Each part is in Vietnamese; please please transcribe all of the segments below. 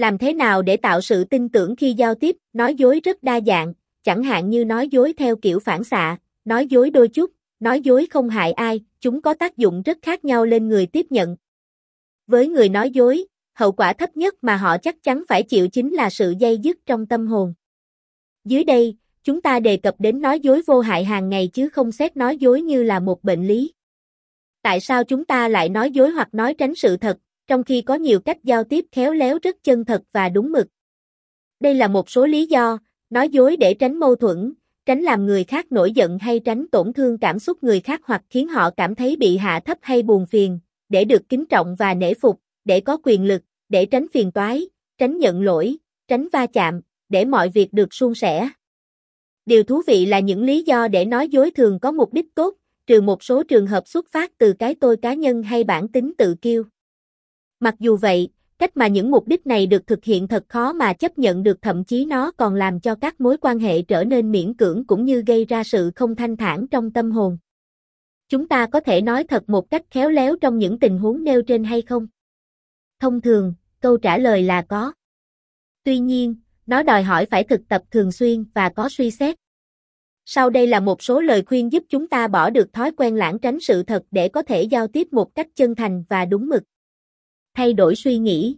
Làm thế nào để tạo sự tin tưởng khi giao tiếp, nói dối rất đa dạng, chẳng hạn như nói dối theo kiểu phản xạ, nói dối đôi chút, nói dối không hại ai, chúng có tác dụng rất khác nhau lên người tiếp nhận. Với người nói dối, hậu quả thấp nhất mà họ chắc chắn phải chịu chính là sự dây dứt trong tâm hồn. Dưới đây, chúng ta đề cập đến nói dối vô hại hàng ngày chứ không xét nói dối như là một bệnh lý. Tại sao chúng ta lại nói dối hoặc nói tránh sự thật, trong khi có nhiều cách giao tiếp khéo léo rất chân thật và đúng mực? Đây là một số lý do, nói dối để tránh mâu thuẫn, tránh làm người khác nổi giận hay tránh tổn thương cảm xúc người khác hoặc khiến họ cảm thấy bị hạ thấp hay buồn phiền, để được kính trọng và nể phục, để có quyền lực, để tránh phiền toái, tránh nhận lỗi, tránh va chạm, để mọi việc được suôn sẻ. Điều thú vị là những lý do để nói dối thường có mục đích tốt, trừ một số trường hợp xuất phát từ cái tôi cá nhân hay bản tính tự kiêu. Mặc dù vậy, cách mà những mục đích này được thực hiện thật khó mà chấp nhận được thậm chí nó còn làm cho các mối quan hệ trở nên miễn cưỡng cũng như gây ra sự không thanh thản trong tâm hồn. Chúng ta có thể nói thật một cách khéo léo trong những tình huống nêu trên hay không? Thông thường, câu trả lời là có. Tuy nhiên, nó đòi hỏi phải thực tập thường xuyên và có suy xét. Sau đây là một số lời khuyên giúp chúng ta bỏ được thói quen lãng tránh sự thật để có thể giao tiếp một cách chân thành và đúng mực. Thay đổi suy nghĩ.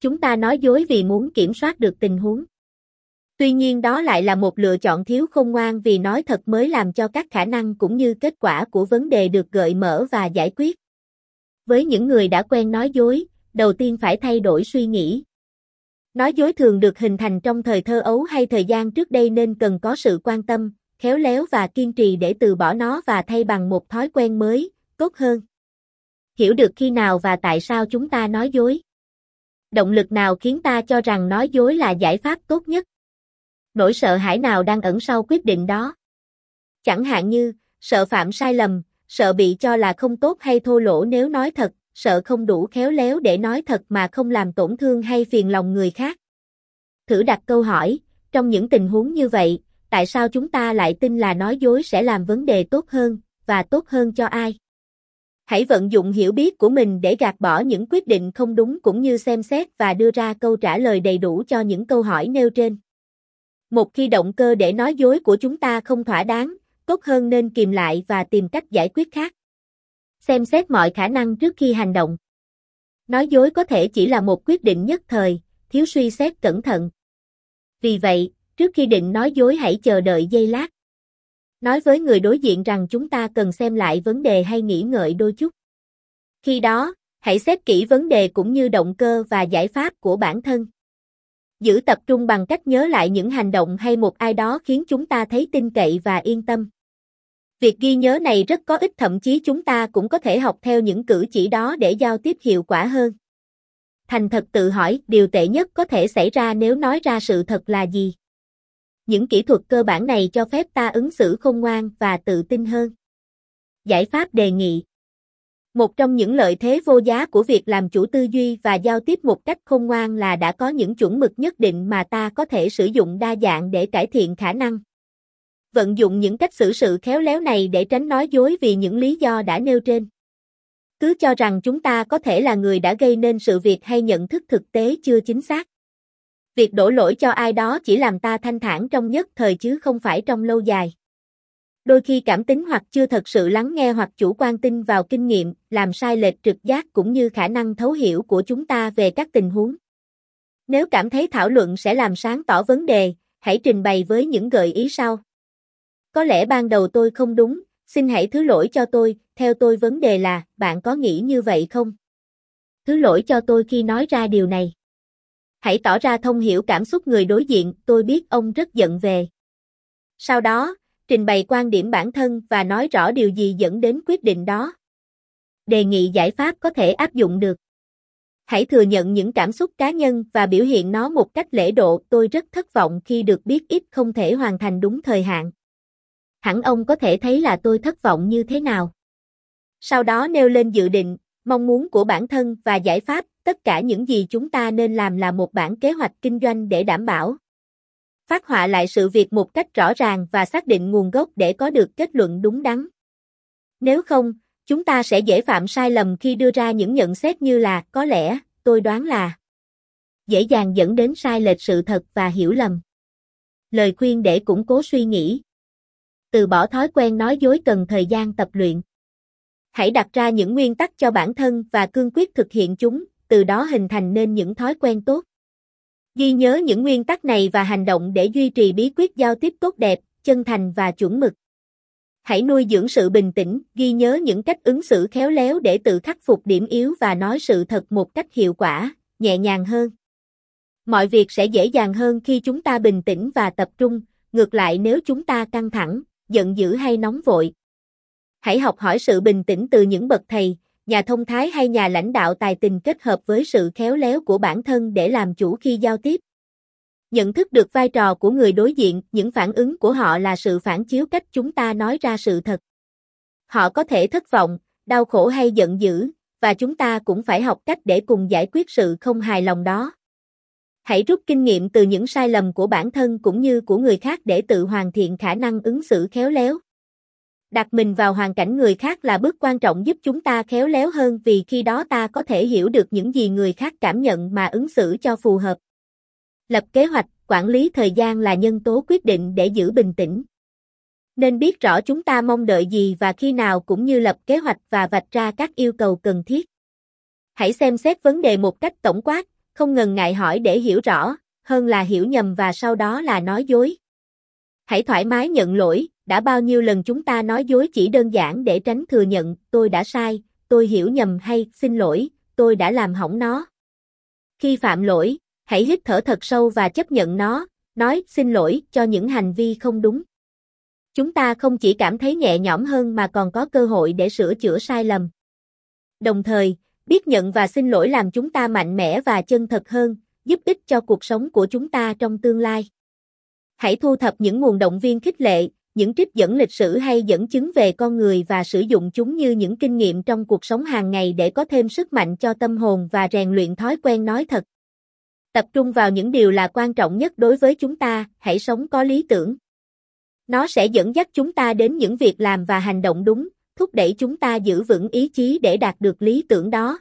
Chúng ta nói dối vì muốn kiểm soát được tình huống. Tuy nhiên đó lại là một lựa chọn thiếu khôn ngoan vì nói thật mới làm cho các khả năng cũng như kết quả của vấn đề được gợi mở và giải quyết. Với những người đã quen nói dối, đầu tiên phải thay đổi suy nghĩ. Nói dối thường được hình thành trong thời thơ ấu hay thời gian trước đây nên cần có sự quan tâm, khéo léo và kiên trì để từ bỏ nó và thay bằng một thói quen mới, tốt hơn. Hiểu được khi nào và tại sao chúng ta nói dối. Động lực nào khiến ta cho rằng nói dối là giải pháp tốt nhất? Nỗi sợ hãi nào đang ẩn sau quyết định đó? Chẳng hạn như, sợ phạm sai lầm, sợ bị cho là không tốt hay thô lỗ nếu nói thật, sợ không đủ khéo léo để nói thật mà không làm tổn thương hay phiền lòng người khác. Thử đặt câu hỏi, trong những tình huống như vậy, tại sao chúng ta lại tin là nói dối sẽ làm vấn đề tốt hơn, và tốt hơn cho ai? Hãy vận dụng hiểu biết của mình để gạt bỏ những quyết định không đúng cũng như xem xét và đưa ra câu trả lời đầy đủ cho những câu hỏi nêu trên. Một khi động cơ để nói dối của chúng ta không thỏa đáng, tốt hơn nên kìm lại và tìm cách giải quyết khác xem xét mọi khả năng trước khi hành động. Nói dối có thể chỉ là một quyết định nhất thời, thiếu suy xét cẩn thận. Vì vậy, trước khi định nói dối hãy chờ đợi giây lát. Nói với người đối diện rằng chúng ta cần xem lại vấn đề hay nghĩ ngợi đôi chút. Khi đó, hãy xét kỹ vấn đề cũng như động cơ và giải pháp của bản thân. Giữ tập trung bằng cách nhớ lại những hành động hay một ai đó khiến chúng ta thấy tin cậy và yên tâm. Việc ghi nhớ này rất có ích thậm chí chúng ta cũng có thể học theo những cử chỉ đó để giao tiếp hiệu quả hơn. Thành thật tự hỏi, điều tệ nhất có thể xảy ra nếu nói ra sự thật là gì? Những kỹ thuật cơ bản này cho phép ta ứng xử khôn ngoan và tự tin hơn. Giải pháp đề nghị Một trong những lợi thế vô giá của việc làm chủ tư duy và giao tiếp một cách khôn ngoan là đã có những chuẩn mực nhất định mà ta có thể sử dụng đa dạng để cải thiện khả năng vận dụng những cách xử sự khéo léo này để tránh nói dối vì những lý do đã nêu trên. Cứ cho rằng chúng ta có thể là người đã gây nên sự việc hay nhận thức thực tế chưa chính xác. Việc đổ lỗi cho ai đó chỉ làm ta thanh thản trong nhất thời chứ không phải trong lâu dài. Đôi khi cảm tính hoặc chưa thật sự lắng nghe hoặc chủ quan tin vào kinh nghiệm, làm sai lệch trực giác cũng như khả năng thấu hiểu của chúng ta về các tình huống. Nếu cảm thấy thảo luận sẽ làm sáng tỏ vấn đề, hãy trình bày với những gợi ý sau. Có lẽ ban đầu tôi không đúng, xin hãy thứ lỗi cho tôi, theo tôi vấn đề là, bạn có nghĩ như vậy không? Thứ lỗi cho tôi khi nói ra điều này. Hãy tỏ ra thông hiểu cảm xúc người đối diện, tôi biết ông rất giận về. Sau đó, trình bày quan điểm bản thân và nói rõ điều gì dẫn đến quyết định đó. Đề nghị giải pháp có thể áp dụng được. Hãy thừa nhận những cảm xúc cá nhân và biểu hiện nó một cách lễ độ. Tôi rất thất vọng khi được biết ít không thể hoàn thành đúng thời hạn hẳn ông có thể thấy là tôi thất vọng như thế nào. Sau đó nêu lên dự định, mong muốn của bản thân và giải pháp, tất cả những gì chúng ta nên làm là một bản kế hoạch kinh doanh để đảm bảo. Phát họa lại sự việc một cách rõ ràng và xác định nguồn gốc để có được kết luận đúng đắn. Nếu không, chúng ta sẽ dễ phạm sai lầm khi đưa ra những nhận xét như là, có lẽ, tôi đoán là. dễ dàng dẫn đến sai lệch sự thật và hiểu lầm. Lời khuyên để củng cố suy nghĩ. Từ bỏ thói quen nói dối cần thời gian tập luyện. Hãy đặt ra những nguyên tắc cho bản thân và cương quyết thực hiện chúng, từ đó hình thành nên những thói quen tốt. Ghi nhớ những nguyên tắc này và hành động để duy trì bí quyết giao tiếp tốt đẹp, chân thành và chuẩn mực. Hãy nuôi dưỡng sự bình tĩnh, ghi nhớ những cách ứng xử khéo léo để tự khắc phục điểm yếu và nói sự thật một cách hiệu quả, nhẹ nhàng hơn. Mọi việc sẽ dễ dàng hơn khi chúng ta bình tĩnh và tập trung, ngược lại nếu chúng ta căng thẳng, giận dữ hay nóng vội. Hãy học hỏi sự bình tĩnh từ những bậc thầy, nhà thông thái hay nhà lãnh đạo tài tình kết hợp với sự khéo léo của bản thân để làm chủ khi giao tiếp. Nhận thức được vai trò của người đối diện, những phản ứng của họ là sự phản chiếu cách chúng ta nói ra sự thật. Họ có thể thất vọng, đau khổ hay giận dữ, và chúng ta cũng phải học cách để cùng giải quyết sự không hài lòng đó. Hãy rút kinh nghiệm từ những sai lầm của bản thân cũng như của người khác để tự hoàn thiện khả năng ứng xử khéo léo. Đặt mình vào hoàn cảnh người khác là bước quan trọng giúp chúng ta khéo léo hơn vì khi đó ta có thể hiểu được những gì người khác cảm nhận mà ứng xử cho phù hợp. Lập kế hoạch, quản lý thời gian là nhân tố quyết định để giữ bình tĩnh. Nên biết rõ chúng ta mong đợi gì và khi nào cũng như lập kế hoạch và vạch ra các yêu cầu cần thiết. Hãy xem xét vấn đề một cách tổng quát, không ngần ngại hỏi để hiểu rõ, hơn là hiểu nhầm và sau đó là nói dối. Hãy thoải mái nhận lỗi, đã bao nhiêu lần chúng ta nói dối chỉ đơn giản để tránh thừa nhận, tôi đã sai, tôi hiểu nhầm hay, xin lỗi, tôi đã làm hỏng nó. Khi phạm lỗi, hãy hít thở thật sâu và chấp nhận nó, nói xin lỗi cho những hành vi không đúng. Chúng ta không chỉ cảm thấy nhẹ nhõm hơn mà còn có cơ hội để sửa chữa sai lầm. Đồng thời, biết nhận và xin lỗi làm chúng ta mạnh mẽ và chân thật hơn, giúp ích cho cuộc sống của chúng ta trong tương lai. Hãy thu thập những nguồn động viên khích lệ, những trích dẫn lịch sử hay dẫn chứng về con người và sử dụng chúng như những kinh nghiệm trong cuộc sống hàng ngày để có thêm sức mạnh cho tâm hồn và rèn luyện thói quen nói thật. Tập trung vào những điều là quan trọng nhất đối với chúng ta, hãy sống có lý tưởng. Nó sẽ dẫn dắt chúng ta đến những việc làm và hành động đúng, thúc đẩy chúng ta giữ vững ý chí để đạt được lý tưởng đó.